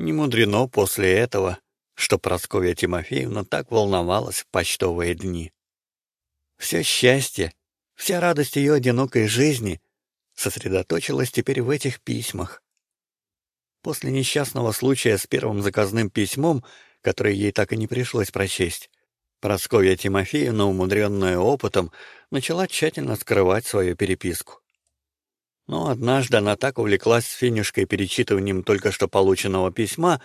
Не мудрено после этого, что Прасковья Тимофеевна так волновалась в почтовые дни. Все счастье, вся радость ее одинокой жизни сосредоточилась теперь в этих письмах. После несчастного случая с первым заказным письмом, которое ей так и не пришлось прочесть, Прасковья Тимофеевна, умудренная опытом, начала тщательно скрывать свою переписку. Но однажды она так увлеклась финишкой перечитыванием только что полученного письма,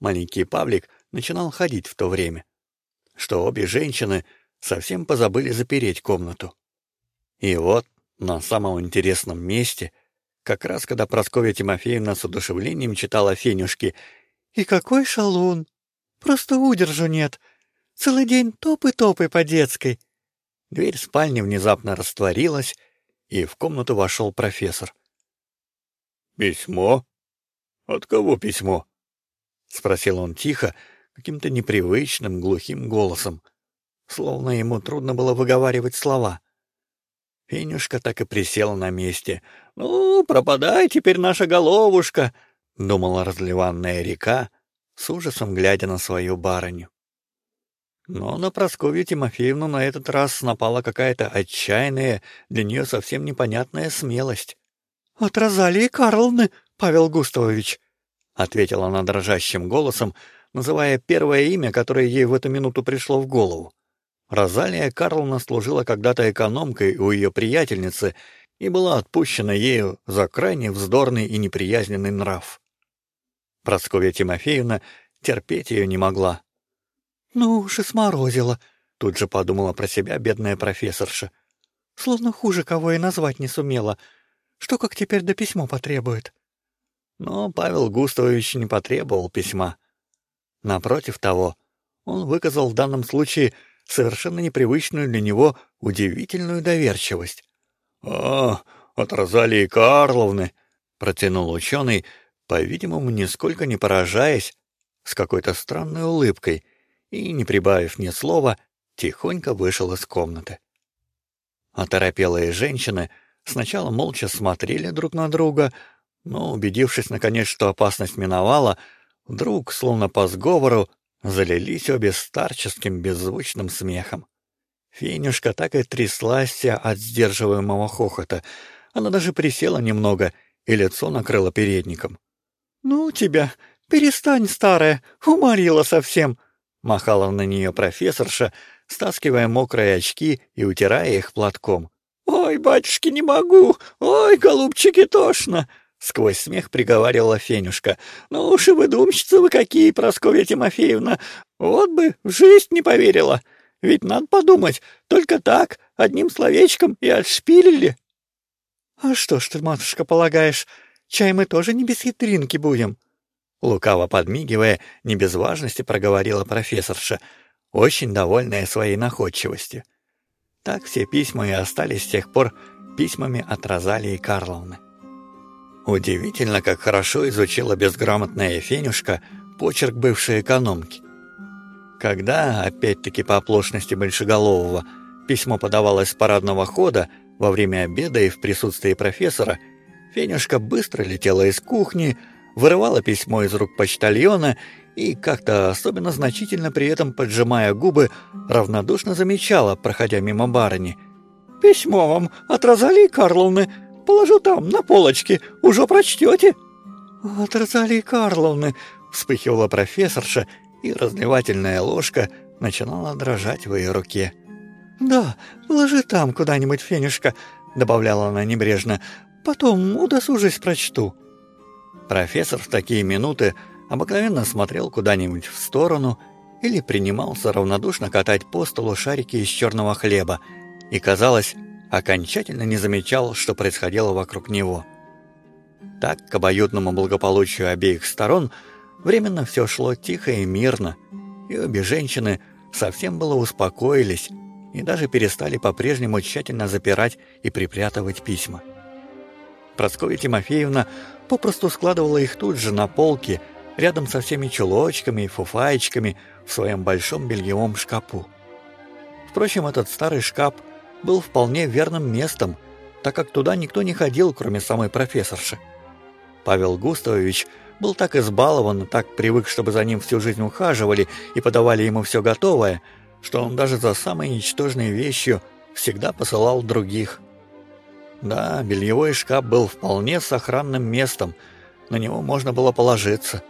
маленький Павлик начинал ходить в то время, что обе женщины совсем позабыли запереть комнату. И вот на самом интересном месте, как раз когда Прасковья Тимофеевна с удушевлением читала Фенюшке «И какой шалун! Просто удержу нет! Целый день топы-топы по детской!» Дверь спальни внезапно растворилась, и в комнату вошел профессор. «Письмо? От кого письмо?» — спросил он тихо, каким-то непривычным глухим голосом, словно ему трудно было выговаривать слова. Фенюшка так и присела на месте. «Ну, пропадай теперь наша головушка!» — думала разливанная река, с ужасом глядя на свою барыню. Но на Прасковью Тимофеевну на этот раз напала какая-то отчаянная, для нее совсем непонятная смелость. «От Розалии Карловны, Павел Густавович!» — ответила она дрожащим голосом, называя первое имя, которое ей в эту минуту пришло в голову. Розалия Карловна служила когда-то экономкой у ее приятельницы и была отпущена ею за крайне вздорный и неприязненный нрав. Прасковья Тимофеевна терпеть ее не могла. «Ну уж и сморозила», — тут же подумала про себя бедная профессорша. «Словно хуже кого и назвать не сумела. Что как теперь до письмо потребует?» Но Павел Густавович не потребовал письма. Напротив того, он выказал в данном случае совершенно непривычную для него удивительную доверчивость. «А, от Розалии Карловны!» — протянул ученый, по-видимому, нисколько не поражаясь, с какой-то странной улыбкой, и, не прибавив ни слова, тихонько вышел из комнаты. Оторопелые женщины сначала молча смотрели друг на друга, но, убедившись наконец, что опасность миновала, вдруг, словно по сговору, залились обе старческим беззвучным смехом. Фенюшка так и тряслась от сдерживаемого хохота. Она даже присела немного и лицо накрыла передником. «Ну тебя, перестань, старая, уморила совсем!» Махала на нее профессорша, стаскивая мокрые очки и утирая их платком. «Ой, батюшки, не могу! Ой, голубчики, тошно!» Сквозь смех приговаривала Фенюшка. «Ну уж и выдумщица вы какие, Прасковья Тимофеевна! Вот бы в жизнь не поверила! Ведь надо подумать, только так, одним словечком и отшпилили!» «А что ж ты, матушка, полагаешь, чай мы тоже не без хитринки будем?» Лукаво подмигивая, не без важности проговорила профессорша, очень довольная своей находчивостью. Так все письма и остались с тех пор письмами от Розалии Карловны. Удивительно, как хорошо изучила безграмотная Фенюшка почерк бывшей экономки. Когда, опять-таки по оплошности Большеголового, письмо подавалось с парадного хода во время обеда и в присутствии профессора, Фенюшка быстро летела из кухни, вырывала письмо из рук почтальона и, как-то особенно значительно при этом поджимая губы, равнодушно замечала, проходя мимо барыни. «Письмо вам от Розалии Карловны. Положу там, на полочке. Уже прочтете?» «От Розалии Карловны», — вспыхивала профессорша, и разливательная ложка начинала дрожать в ее руке. «Да, положи там куда-нибудь, Фенюшка», — добавляла она небрежно. «Потом удосужись прочту». Профессор в такие минуты обыкновенно смотрел куда-нибудь в сторону или принимался равнодушно катать по столу шарики из черного хлеба и, казалось, окончательно не замечал, что происходило вокруг него. Так, к обоюдному благополучию обеих сторон, временно все шло тихо и мирно, и обе женщины совсем было успокоились и даже перестали по-прежнему тщательно запирать и припрятывать письма. Прасковья Тимофеевна попросту складывала их тут же на полке, рядом со всеми чулочками и фуфаечками в своем большом бельевом шкафу. Впрочем, этот старый шкаф был вполне верным местом, так как туда никто не ходил, кроме самой профессорши. Павел Густавович был так избалован, так привык, чтобы за ним всю жизнь ухаживали и подавали ему все готовое, что он даже за самой ничтожной вещью всегда посылал других. Да, бельевой шкаф был вполне сохранным местом, на него можно было положиться.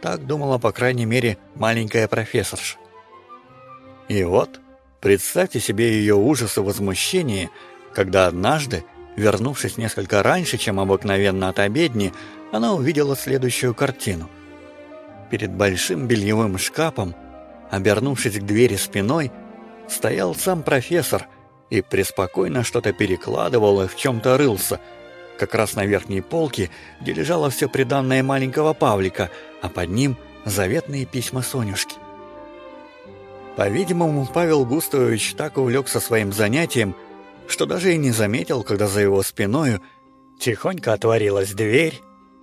Так думала, по крайней мере, маленькая профессорша. И вот, представьте себе ее ужас и возмущение, когда однажды, вернувшись несколько раньше, чем обыкновенно от обедни, она увидела следующую картину. Перед большим бельевым шкафом, обернувшись к двери спиной, стоял сам профессор и преспокойно что-то перекладывал и в чем-то рылся, как раз на верхней полке, где лежало все приданное маленького Павлика, а под ним заветные письма Сонюшки. По-видимому, Павел Густавович так увлекся своим занятием, что даже и не заметил, когда за его спиною тихонько отворилась дверь,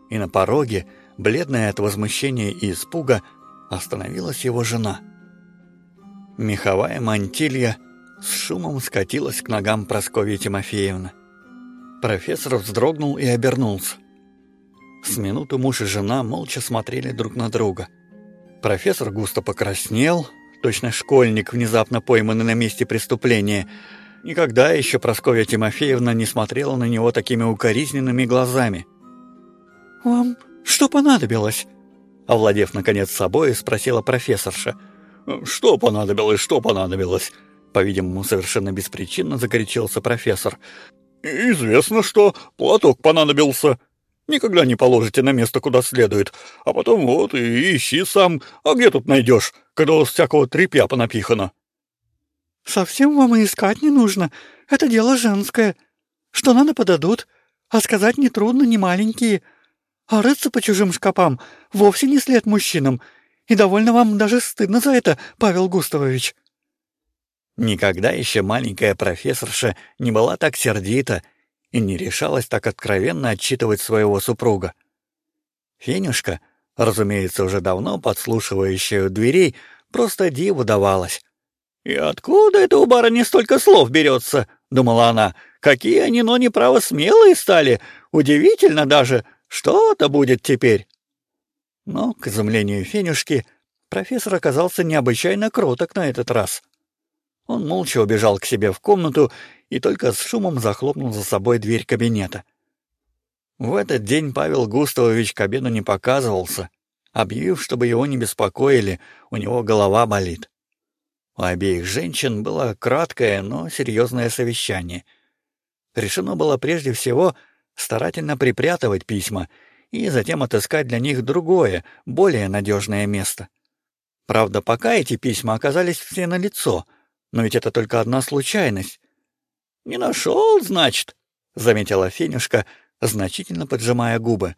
и на пороге, бледная от возмущения и испуга, остановилась его жена. Меховая мантилья с шумом скатилась к ногам Прасковьи Тимофеевны. Профессор вздрогнул и обернулся. С минуту муж и жена молча смотрели друг на друга. Профессор густо покраснел, точно школьник, внезапно пойманный на месте преступления. Никогда еще Прасковья Тимофеевна не смотрела на него такими укоризненными глазами. «Вам что понадобилось?» Овладев, наконец, собой, спросила профессорша. «Что понадобилось, что понадобилось?» По-видимому, совершенно беспричинно закричался профессор. «Известно, что платок понадобился. Никогда не положите на место, куда следует. А потом вот и ищи сам. А где тут найдешь, когда у вас всякого тряпья понапихано?» «Совсем вам и искать не нужно. Это дело женское. Что надо подадут, а сказать нетрудно, не маленькие. А рыться по чужим шкапам вовсе не след мужчинам, и довольно вам даже стыдно за это, Павел Густавович». Никогда еще маленькая профессорша не была так сердита и не решалась так откровенно отчитывать своего супруга. Фенюшка, разумеется, уже давно подслушивающая у дверей, просто диву давалась. «И откуда это у барыни столько слов берется?» — думала она. «Какие они, но неправо смелые стали! Удивительно даже! Что-то будет теперь!» Но, к изумлению Фенюшки, профессор оказался необычайно кроток на этот раз. Он молча убежал к себе в комнату и только с шумом захлопнул за собой дверь кабинета. В этот день Павел Густавович к обеду не показывался, объявив, чтобы его не беспокоили, у него голова болит. У обеих женщин было краткое, но серьезное совещание. Решено было прежде всего старательно припрятывать письма и затем отыскать для них другое, более надежное место. Правда, пока эти письма оказались все на лицо — но ведь это только одна случайность. «Не нашел, значит», — заметила Фенюшка, значительно поджимая губы.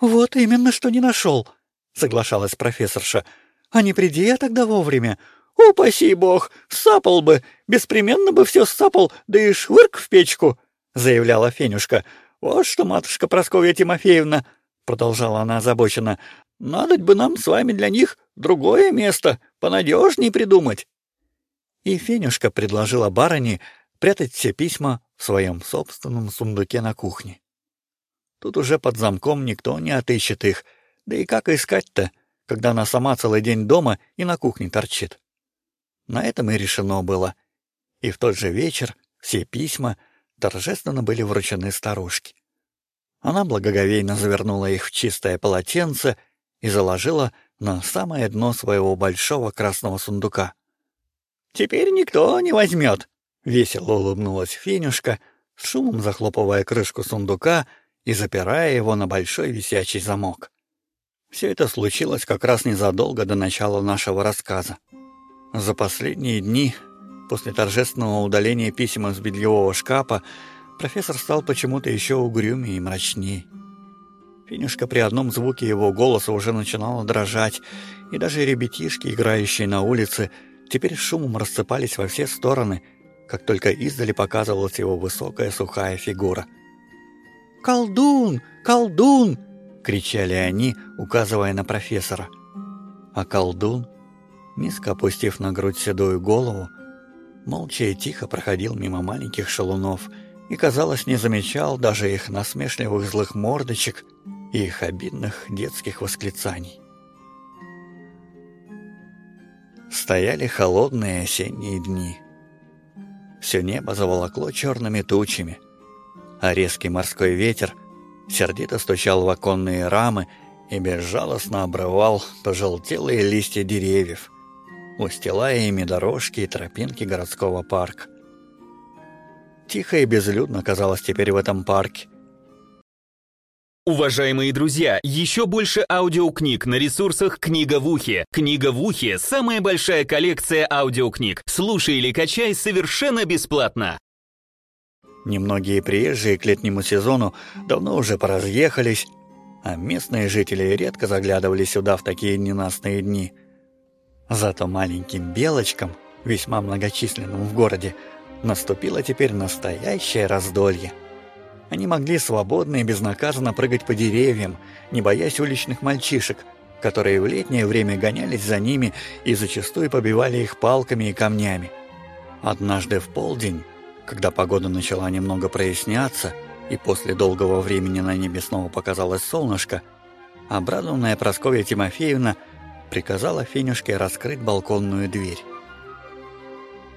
«Вот именно, что не нашел», — соглашалась профессорша. «А не приди я тогда вовремя. Упаси бог, сапал бы, беспременно бы все сапал, да и швырк в печку», — заявляла Фенюшка. «Вот что, матушка Прасковья Тимофеевна», — продолжала она озабоченно, — «надо бы нам с вами для них другое место, понадежнее придумать» и Фенюшка предложила барыне прятать все письма в своем собственном сундуке на кухне. Тут уже под замком никто не отыщет их, да и как искать-то, когда она сама целый день дома и на кухне торчит. На этом и решено было. И в тот же вечер все письма торжественно были вручены старушке. Она благоговейно завернула их в чистое полотенце и заложила на самое дно своего большого красного сундука. Теперь никто не возьмет. Весело улыбнулась Фенюшка, с шумом захлопывая крышку сундука и запирая его на большой висячий замок. Все это случилось как раз незадолго до начала нашего рассказа. За последние дни, после торжественного удаления писем из бельевого шкафа, профессор стал почему-то еще угрюмее и мрачнее. Финюшка при одном звуке его голоса уже начинала дрожать, и даже ребятишки, играющие на улице, теперь шумом рассыпались во все стороны, как только издали показывалась его высокая сухая фигура. «Колдун! Колдун!» — кричали они, указывая на профессора. А колдун, низко опустив на грудь седую голову, молча и тихо проходил мимо маленьких шалунов и, казалось, не замечал даже их насмешливых злых мордочек и их обидных детских восклицаний. Стояли холодные осенние дни. Все небо заволокло черными тучами, а резкий морской ветер сердито стучал в оконные рамы и безжалостно обрывал пожелтелые листья деревьев, устилая ими дорожки и тропинки городского парка. Тихо и безлюдно казалось теперь в этом парке, Уважаемые друзья, еще больше аудиокниг на ресурсах «Книга в ухе». «Книга в ухе» — самая большая коллекция аудиокниг. Слушай или качай совершенно бесплатно. Немногие приезжие к летнему сезону давно уже поразъехались, а местные жители редко заглядывали сюда в такие ненастные дни. Зато маленьким белочкам, весьма многочисленным в городе, наступило теперь настоящее раздолье. Они могли свободно и безнаказанно прыгать по деревьям, не боясь уличных мальчишек, которые в летнее время гонялись за ними и зачастую побивали их палками и камнями. Однажды в полдень, когда погода начала немного проясняться, и после долгого времени на небе снова показалось солнышко, обрадованная Прасковья Тимофеевна приказала Фенюшке раскрыть балконную дверь.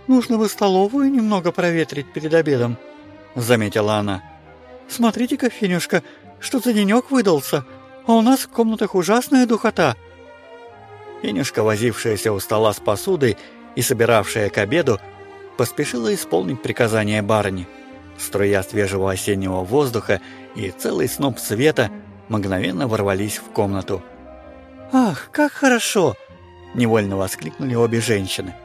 «Нужно бы столовую немного проветрить перед обедом», — заметила она. Смотрите-ка, Финюшка, что за денек выдался, а у нас в комнатах ужасная духота». Финюшка, возившаяся у стола с посудой и собиравшая к обеду, поспешила исполнить приказание барыни. Струя свежего осеннего воздуха и целый сноп света мгновенно ворвались в комнату. «Ах, как хорошо!» — невольно воскликнули обе женщины.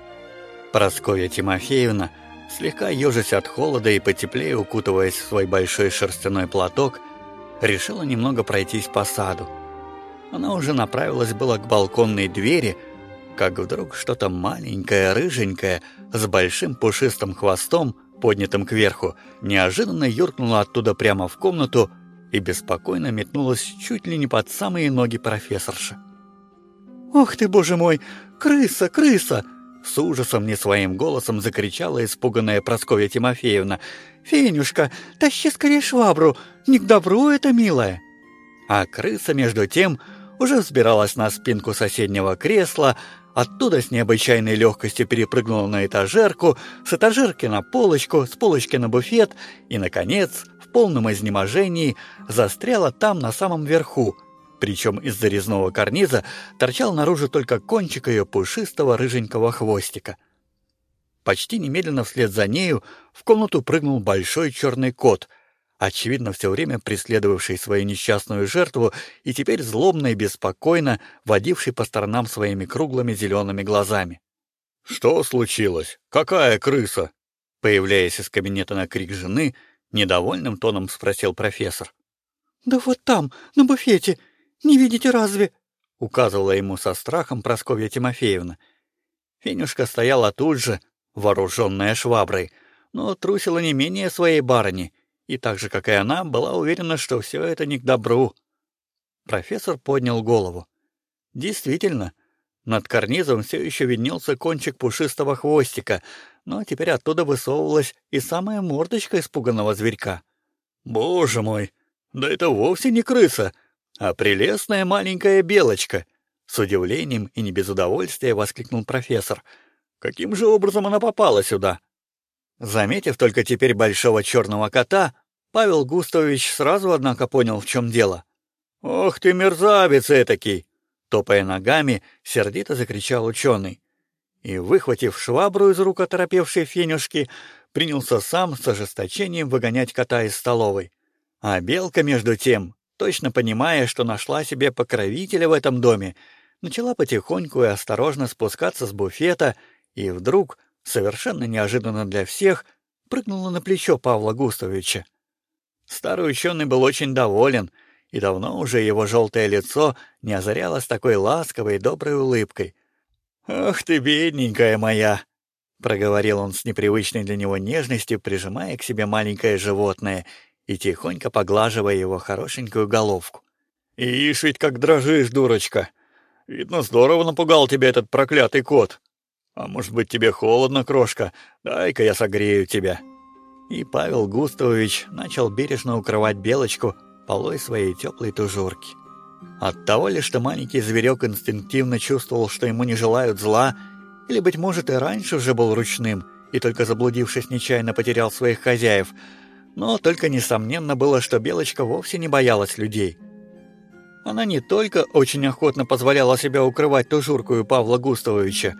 Прасковья Тимофеевна слегка ежась от холода и потеплее укутываясь в свой большой шерстяной платок, решила немного пройтись по саду. Она уже направилась было к балконной двери, как вдруг что-то маленькое, рыженькое, с большим пушистым хвостом, поднятым кверху, неожиданно юркнуло оттуда прямо в комнату и беспокойно метнулось чуть ли не под самые ноги профессорши. «Ох ты, боже мой! Крыса, крыса!» С ужасом не своим голосом закричала испуганная Прасковья Тимофеевна. «Фенюшка, тащи скорее швабру! Не к добру это, милая!» А крыса, между тем, уже взбиралась на спинку соседнего кресла, оттуда с необычайной легкостью перепрыгнула на этажерку, с этажерки на полочку, с полочки на буфет и, наконец, в полном изнеможении застряла там на самом верху — причем из-за резного карниза торчал наружу только кончик ее пушистого рыженького хвостика. Почти немедленно вслед за нею в комнату прыгнул большой черный кот, очевидно, все время преследовавший свою несчастную жертву и теперь злобно и беспокойно водивший по сторонам своими круглыми зелеными глазами. «Что случилось? Какая крыса?» Появляясь из кабинета на крик жены, недовольным тоном спросил профессор. «Да вот там, на буфете, не видите разве?» — указывала ему со страхом Прасковья Тимофеевна. Фенюшка стояла тут же, вооруженная шваброй, но трусила не менее своей барыни, и так же, как и она, была уверена, что все это не к добру. Профессор поднял голову. Действительно, над карнизом все еще виднелся кончик пушистого хвостика, но теперь оттуда высовывалась и самая мордочка испуганного зверька. «Боже мой, да это вовсе не крыса!» А прелестная маленькая белочка!» С удивлением и не без удовольствия воскликнул профессор. «Каким же образом она попала сюда?» Заметив только теперь большого черного кота, Павел Густавович сразу, однако, понял, в чем дело. «Ох ты, мерзавец этакий!» Топая ногами, сердито закричал ученый. И, выхватив швабру из рук оторопевшей фенюшки, принялся сам с ожесточением выгонять кота из столовой. А белка, между тем, точно понимая, что нашла себе покровителя в этом доме, начала потихоньку и осторожно спускаться с буфета и вдруг, совершенно неожиданно для всех, прыгнула на плечо Павла Густавовича. Старый ученый был очень доволен, и давно уже его желтое лицо не озарялось такой ласковой и доброй улыбкой. «Ах ты, бедненькая моя!» — проговорил он с непривычной для него нежностью, прижимая к себе маленькое животное и тихонько поглаживая его хорошенькую головку. «Ишь ведь как дрожишь, дурочка! Видно, здорово напугал тебя этот проклятый кот. А может быть, тебе холодно, крошка? Дай-ка я согрею тебя». И Павел Густавович начал бережно укрывать белочку, полой своей теплой тужурки. От того ли, что маленький зверек инстинктивно чувствовал, что ему не желают зла, или, быть может, и раньше уже был ручным, и только заблудившись нечаянно потерял своих хозяев, но только несомненно было, что Белочка вовсе не боялась людей. Она не только очень охотно позволяла себя укрывать тужурку у Павла Густавовича,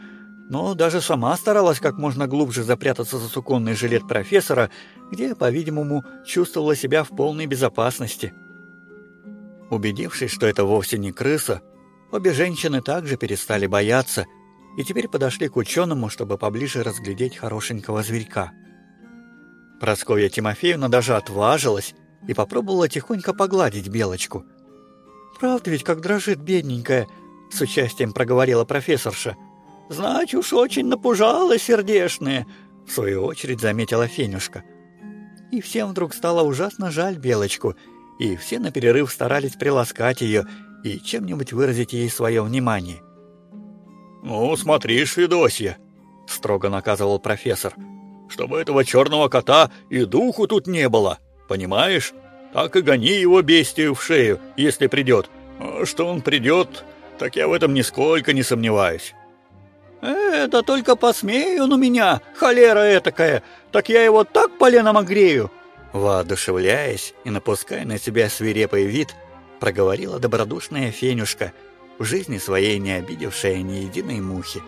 но даже сама старалась как можно глубже запрятаться за суконный жилет профессора, где, по-видимому, чувствовала себя в полной безопасности. Убедившись, что это вовсе не крыса, обе женщины также перестали бояться и теперь подошли к ученому, чтобы поближе разглядеть хорошенького зверька. Просковья Тимофеевна даже отважилась и попробовала тихонько погладить белочку. «Правда ведь, как дрожит бедненькая?» — с участием проговорила профессорша — Знать уж очень напужала сердешная, в свою очередь заметила Фенюшка. И всем вдруг стало ужасно жаль Белочку, и все на перерыв старались приласкать ее и чем-нибудь выразить ей свое внимание. «Ну, смотри, Федосья», — строго наказывал профессор, «чтобы этого черного кота и духу тут не было, понимаешь? Так и гони его бестию в шею, если придет. А что он придет, так я в этом нисколько не сомневаюсь». «Это только посмею он у меня, холера этакая, так я его так поленом огрею!» Воодушевляясь и напуская на себя свирепый вид, проговорила добродушная Фенюшка, в жизни своей не обидевшая ни единой мухи.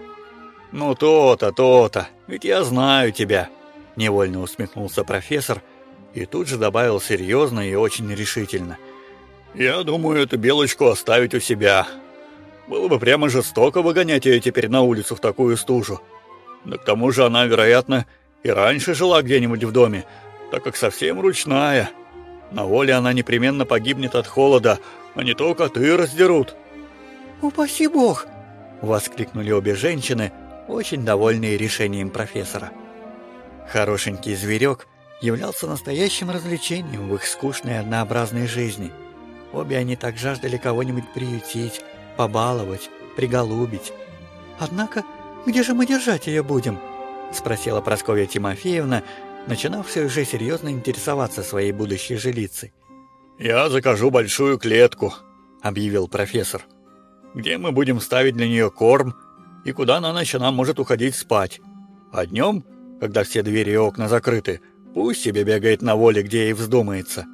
«Ну то-то, то-то, ведь я знаю тебя!» Невольно усмехнулся профессор и тут же добавил серьезно и очень решительно. «Я думаю, эту белочку оставить у себя, было бы прямо жестоко выгонять ее теперь на улицу в такую стужу. Да к тому же она, вероятно, и раньше жила где-нибудь в доме, так как совсем ручная. На воле она непременно погибнет от холода, а не то коты раздерут. «Упаси бог!» — воскликнули обе женщины, очень довольные решением профессора. Хорошенький зверек являлся настоящим развлечением в их скучной однообразной жизни. Обе они так жаждали кого-нибудь приютить, побаловать, приголубить. Однако, где же мы держать ее будем? Спросила Прасковья Тимофеевна, начинавшая уже серьезно интересоваться своей будущей жилицей. «Я закажу большую клетку», — объявил профессор, «где мы будем ставить для нее корм и куда на ночь она может уходить спать. А днем, когда все двери и окна закрыты, пусть себе бегает на воле, где ей вздумается».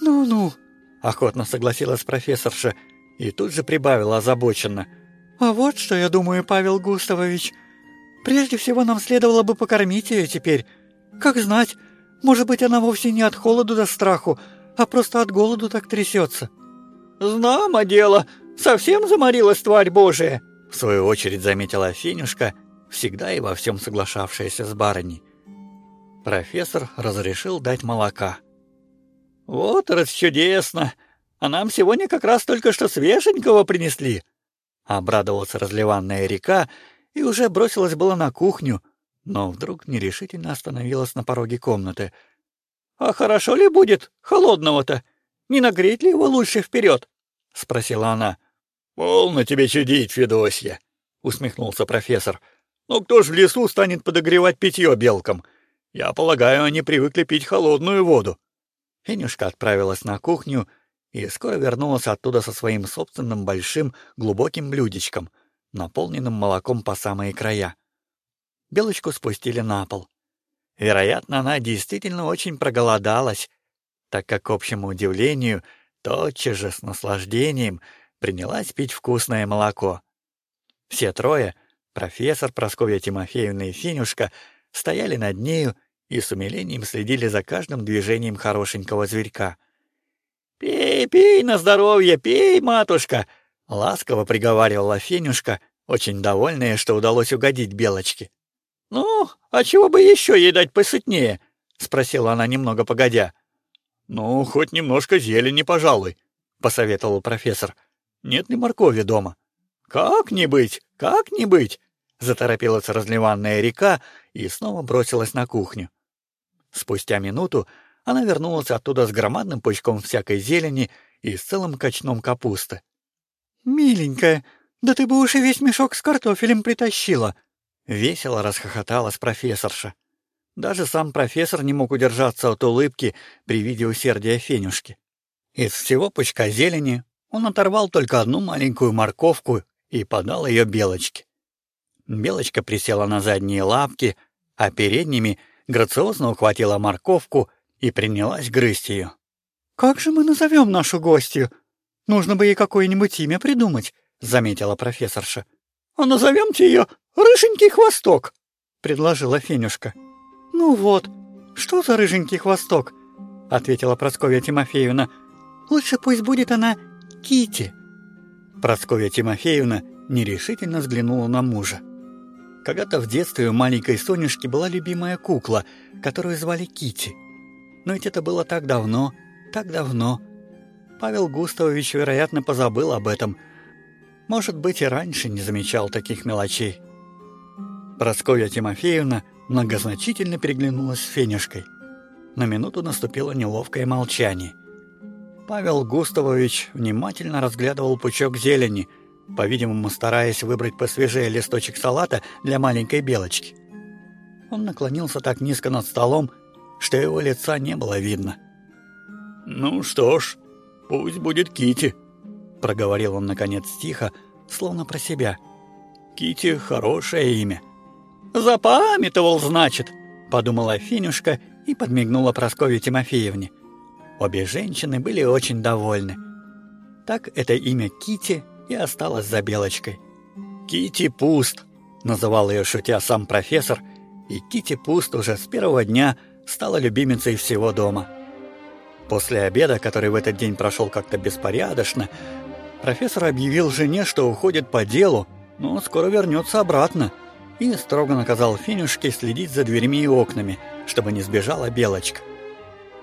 «Ну-ну», — охотно согласилась профессорша, — и тут же прибавила озабоченно. «А вот что я думаю, Павел Густавович. Прежде всего нам следовало бы покормить ее теперь. Как знать, может быть, она вовсе не от холоду до страху, а просто от голоду так трясется». «Знамо дело, совсем заморилась тварь божия», — в свою очередь заметила Финюшка, всегда и во всем соглашавшаяся с барыней. Профессор разрешил дать молока. «Вот расчудесно!» А нам сегодня как раз только что свеженького принесли!» Обрадовалась разливанная река и уже бросилась было на кухню, но вдруг нерешительно остановилась на пороге комнаты. «А хорошо ли будет холодного-то? Не нагреть ли его лучше вперед?» — спросила она. «Полно тебе чудить, Федосья!» — усмехнулся профессор. «Но кто ж в лесу станет подогревать питье белкам? Я полагаю, они привыкли пить холодную воду». Фенюшка отправилась на кухню и скоро вернулась оттуда со своим собственным большим глубоким блюдечком, наполненным молоком по самые края. Белочку спустили на пол. Вероятно, она действительно очень проголодалась, так как, к общему удивлению, тотчас же с наслаждением принялась пить вкусное молоко. Все трое, профессор, Прасковья Тимофеевна и Финюшка, стояли над нею и с умилением следили за каждым движением хорошенького зверька — «Пей, пей на здоровье, пей, матушка!» — ласково приговаривала Фенюшка, очень довольная, что удалось угодить Белочке. «Ну, а чего бы еще ей дать посытнее?» — спросила она немного погодя. «Ну, хоть немножко зелени, пожалуй», — посоветовал профессор. «Нет ли моркови дома?» «Как не быть, как не быть!» — заторопилась разливанная река и снова бросилась на кухню. Спустя минуту она вернулась оттуда с громадным пучком всякой зелени и с целым качном капусты. «Миленькая, да ты бы уж и весь мешок с картофелем притащила!» Весело расхохоталась профессорша. Даже сам профессор не мог удержаться от улыбки при виде усердия Фенюшки. Из всего пучка зелени он оторвал только одну маленькую морковку и подал ее Белочке. Белочка присела на задние лапки, а передними грациозно ухватила морковку и принялась грызть ее. «Как же мы назовем нашу гостью? Нужно бы ей какое-нибудь имя придумать», — заметила профессорша. «А назовемте ее Рыженький Хвосток», — предложила Фенюшка. «Ну вот, что за Рыженький Хвосток?» — ответила Прасковья Тимофеевна. «Лучше пусть будет она Кити. Прасковья Тимофеевна нерешительно взглянула на мужа. Когда-то в детстве у маленькой Сонюшки была любимая кукла, которую звали Кити. Но ведь это было так давно, так давно. Павел Густавович, вероятно, позабыл об этом. Может быть, и раньше не замечал таких мелочей. Прасковья Тимофеевна многозначительно переглянулась с Фенюшкой. На минуту наступило неловкое молчание. Павел Густавович внимательно разглядывал пучок зелени, по-видимому, стараясь выбрать посвежее листочек салата для маленькой белочки. Он наклонился так низко над столом, что его лица не было видно. «Ну что ж, пусть будет Кити, проговорил он наконец тихо, словно про себя. Кити хорошее имя. Запамятовал, значит, подумала Финюшка и подмигнула Прасковье Тимофеевне. Обе женщины были очень довольны. Так это имя Кити и осталось за Белочкой. Кити Пуст называл ее шутя сам профессор, и Кити Пуст уже с первого дня стала любимицей всего дома. После обеда, который в этот день прошел как-то беспорядочно, профессор объявил жене, что уходит по делу, но скоро вернется обратно, и строго наказал Финюшке следить за дверьми и окнами, чтобы не сбежала Белочка.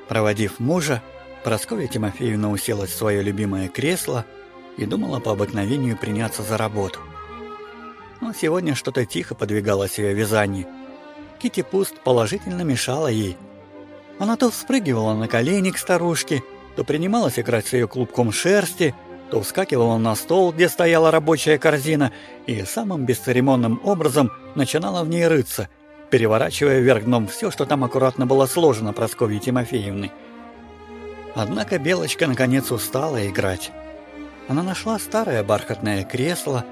Проводив мужа, Прасковья Тимофеевна уселась в свое любимое кресло и думала по обыкновению приняться за работу. Но сегодня что-то тихо подвигалось ее вязании. Кити Пуст положительно мешала ей. Она то вспрыгивала на колени к старушке, то принималась играть с ее клубком шерсти, то вскакивала на стол, где стояла рабочая корзина, и самым бесцеремонным образом начинала в ней рыться – переворачивая вверх дном все, что там аккуратно было сложено Прасковьей Тимофеевной. Однако Белочка наконец устала играть. Она нашла старое бархатное кресло,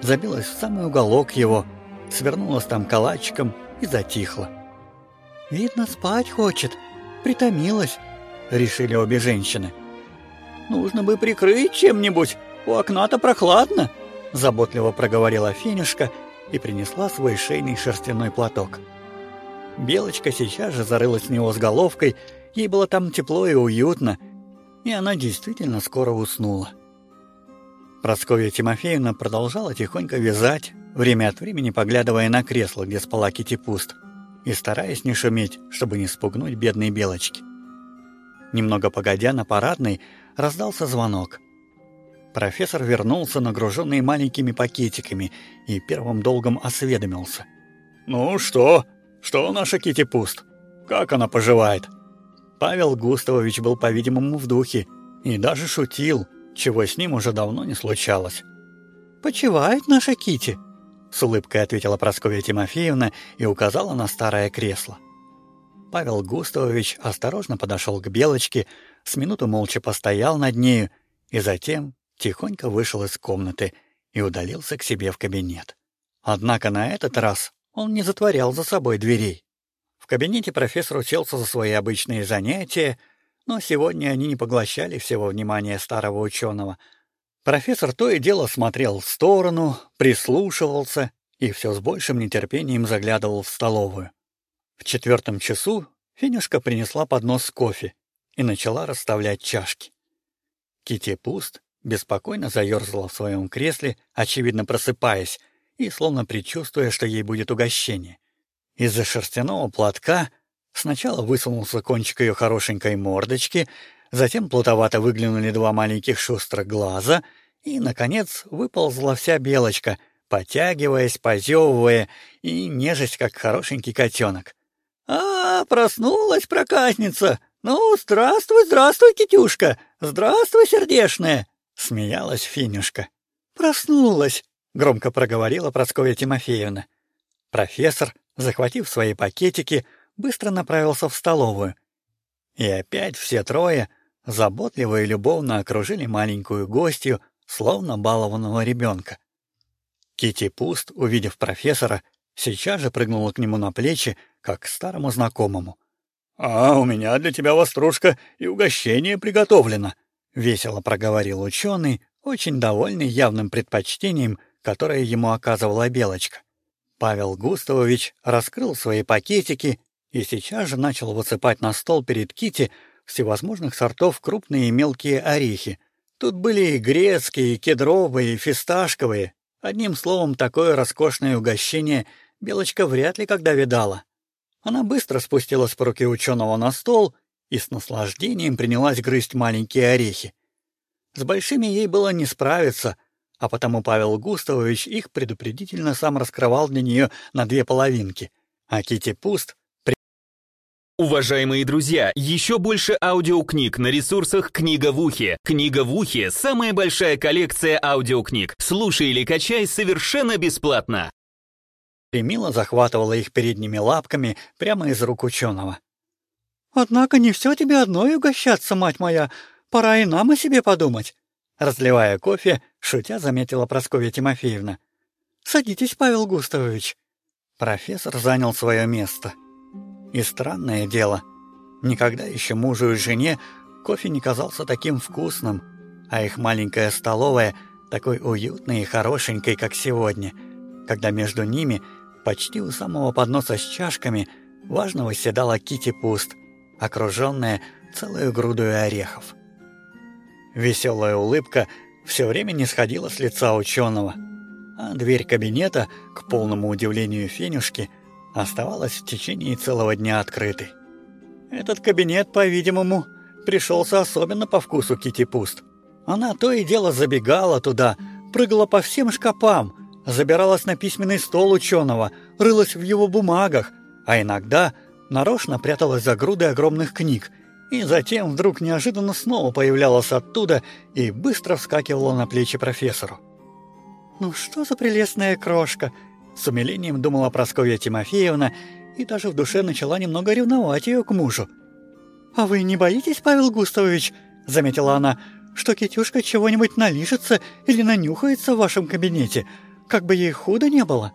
забилась в самый уголок его, свернулась там калачиком и затихла. «Видно, спать хочет, притомилась», — решили обе женщины. «Нужно бы прикрыть чем-нибудь, у окна-то прохладно», — заботливо проговорила Финюшка и принесла свой шейный шерстяной платок. Белочка сейчас же зарылась в него с головкой, ей было там тепло и уютно, и она действительно скоро уснула. Прасковья Тимофеевна продолжала тихонько вязать, время от времени поглядывая на кресло, где спала Кити Пуст, и стараясь не шуметь, чтобы не спугнуть бедной Белочки. Немного погодя на парадной раздался звонок — Профессор вернулся, нагруженный маленькими пакетиками, и первым долгом осведомился. «Ну что? Что наша Кити Пуст? Как она поживает?» Павел Густавович был, по-видимому, в духе и даже шутил, чего с ним уже давно не случалось. «Почивает наша Кити», — с улыбкой ответила Прасковья Тимофеевна и указала на старое кресло. Павел Густавович осторожно подошел к Белочке, с минуту молча постоял над нею и затем тихонько вышел из комнаты и удалился к себе в кабинет. Однако на этот раз он не затворял за собой дверей. В кабинете профессор уселся за свои обычные занятия, но сегодня они не поглощали всего внимания старого ученого. Профессор то и дело смотрел в сторону, прислушивался и все с большим нетерпением заглядывал в столовую. В четвертом часу Финюшка принесла поднос с кофе и начала расставлять чашки. Кити Пуст беспокойно заерзала в своем кресле, очевидно просыпаясь, и словно предчувствуя, что ей будет угощение. Из-за шерстяного платка сначала высунулся кончик ее хорошенькой мордочки, затем плутовато выглянули два маленьких шустрых глаза, и, наконец, выползла вся белочка, потягиваясь, позевывая и нежесть, как хорошенький котенок. «А, проснулась проказница! Ну, здравствуй, здравствуй, Китюшка! Здравствуй, сердешная!» Смеялась Финюшка. «Проснулась!» — громко проговорила Прасковья Тимофеевна. Профессор, захватив свои пакетики, быстро направился в столовую. И опять все трое заботливо и любовно окружили маленькую гостью, словно балованного ребенка. Кити Пуст, увидев профессора, сейчас же прыгнула к нему на плечи, как к старому знакомому. «А, у меня для тебя вострушка и угощение приготовлено», — весело проговорил ученый, очень довольный явным предпочтением, которое ему оказывала Белочка. Павел Густавович раскрыл свои пакетики и сейчас же начал высыпать на стол перед Кити всевозможных сортов крупные и мелкие орехи. Тут были и грецкие, и кедровые, и фисташковые. Одним словом, такое роскошное угощение Белочка вряд ли когда видала. Она быстро спустилась по руке ученого на стол и с наслаждением принялась грызть маленькие орехи. С большими ей было не справиться, а потому Павел Густавович их предупредительно сам раскрывал для нее на две половинки, а Кити Пуст Уважаемые друзья, еще больше аудиокниг на ресурсах «Книга в ухе». «Книга в ухе» — самая большая коллекция аудиокниг. Слушай или качай совершенно бесплатно. Примила захватывала их передними лапками прямо из рук ученого. «Однако не все тебе одной угощаться, мать моя. Пора и нам о себе подумать». Разливая кофе, шутя заметила Прасковья Тимофеевна. «Садитесь, Павел Густавович». Профессор занял свое место. И странное дело, никогда еще мужу и жене кофе не казался таким вкусным, а их маленькая столовая такой уютной и хорошенькой, как сегодня, когда между ними, почти у самого подноса с чашками, важно восседала Кити Пуст, окруженная целую грудой орехов. Веселая улыбка все время не сходила с лица ученого, а дверь кабинета, к полному удивлению Фенюшки, оставалась в течение целого дня открытой. Этот кабинет, по-видимому, пришелся особенно по вкусу Кити Пуст. Она то и дело забегала туда, прыгала по всем шкафам, забиралась на письменный стол ученого, рылась в его бумагах, а иногда нарочно пряталась за грудой огромных книг, и затем вдруг неожиданно снова появлялась оттуда и быстро вскакивала на плечи профессору. «Ну что за прелестная крошка!» С умилением думала Прасковья Тимофеевна и даже в душе начала немного ревновать ее к мужу. «А вы не боитесь, Павел Густавович?» — заметила она, — «что Китюшка чего-нибудь налижется или нанюхается в вашем кабинете, как бы ей худо не было?»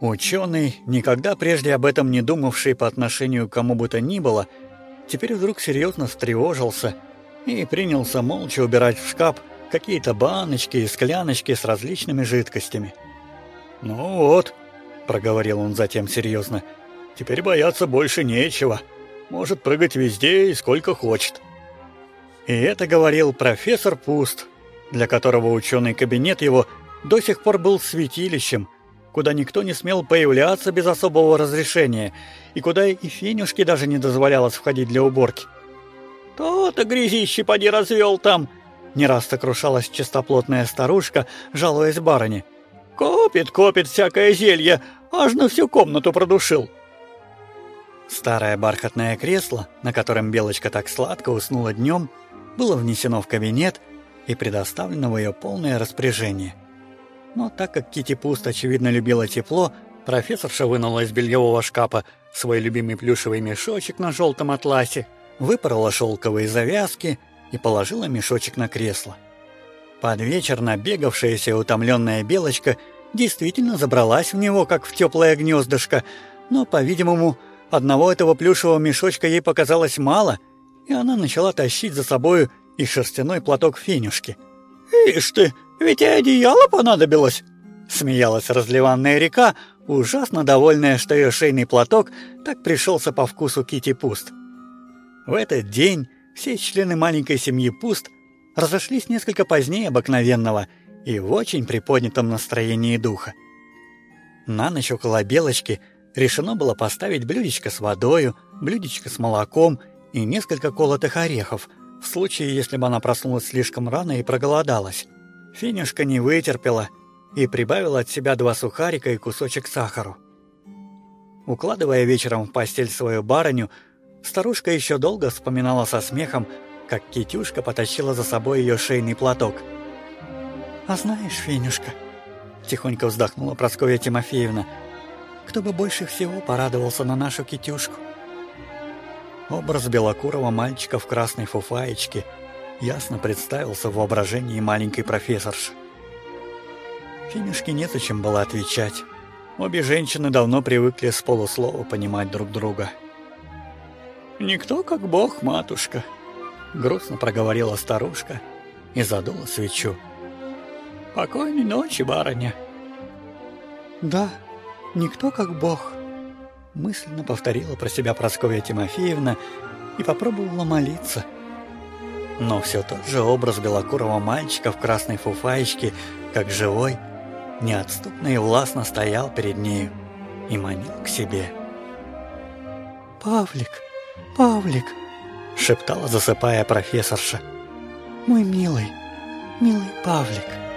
Ученый, никогда прежде об этом не думавший по отношению к кому бы то ни было, теперь вдруг серьезно встревожился и принялся молча убирать в шкаф какие-то баночки и скляночки с различными жидкостями. «Ну вот», — проговорил он затем серьезно, — «теперь бояться больше нечего. Может прыгать везде и сколько хочет». И это говорил профессор Пуст, для которого ученый кабинет его до сих пор был святилищем, куда никто не смел появляться без особого разрешения, и куда и Фенюшке даже не дозволялось входить для уборки. «То-то грязище поди развел там!» Не раз сокрушалась чистоплотная старушка, жалуясь барыне — Копит, копит всякое зелье, аж на всю комнату продушил. Старое бархатное кресло, на котором Белочка так сладко уснула днем, было внесено в кабинет и предоставлено в ее полное распоряжение. Но так как Кити Пуст, очевидно, любила тепло, профессорша вынула из бельевого шкафа свой любимый плюшевый мешочек на желтом атласе, выпорола шелковые завязки и положила мешочек на кресло. Под вечер набегавшаяся и утомленная белочка действительно забралась в него, как в теплое гнездышко, но, по-видимому, одного этого плюшевого мешочка ей показалось мало, и она начала тащить за собою и шерстяной платок фенюшки. «Ишь ты, ведь и одеяло понадобилось!» Смеялась разливанная река, ужасно довольная, что ее шейный платок так пришелся по вкусу Кити Пуст. В этот день все члены маленькой семьи Пуст разошлись несколько позднее обыкновенного и в очень приподнятом настроении духа. На ночь около Белочки решено было поставить блюдечко с водою, блюдечко с молоком и несколько колотых орехов, в случае, если бы она проснулась слишком рано и проголодалась. Финюшка не вытерпела и прибавила от себя два сухарика и кусочек сахару. Укладывая вечером в постель свою барыню, старушка еще долго вспоминала со смехом как Китюшка потащила за собой ее шейный платок. «А знаешь, Фенюшка», — тихонько вздохнула Прасковья Тимофеевна, «кто бы больше всего порадовался на нашу Китюшку?» Образ белокурого мальчика в красной фуфаечке ясно представился в воображении маленькой профессорши. Финюшке незачем было отвечать. Обе женщины давно привыкли с полуслова понимать друг друга. «Никто как бог, матушка», — грустно проговорила старушка и задула свечу. «Покойной ночи, барыня». «Да, никто как бог», — мысленно повторила про себя Прасковья Тимофеевна и попробовала молиться. Но все тот же образ белокурого мальчика в красной фуфаечке, как живой, неотступно и властно стоял перед нею и манил к себе. «Павлик, Павлик!» — шептала, засыпая профессорша. «Мой милый, милый Павлик!»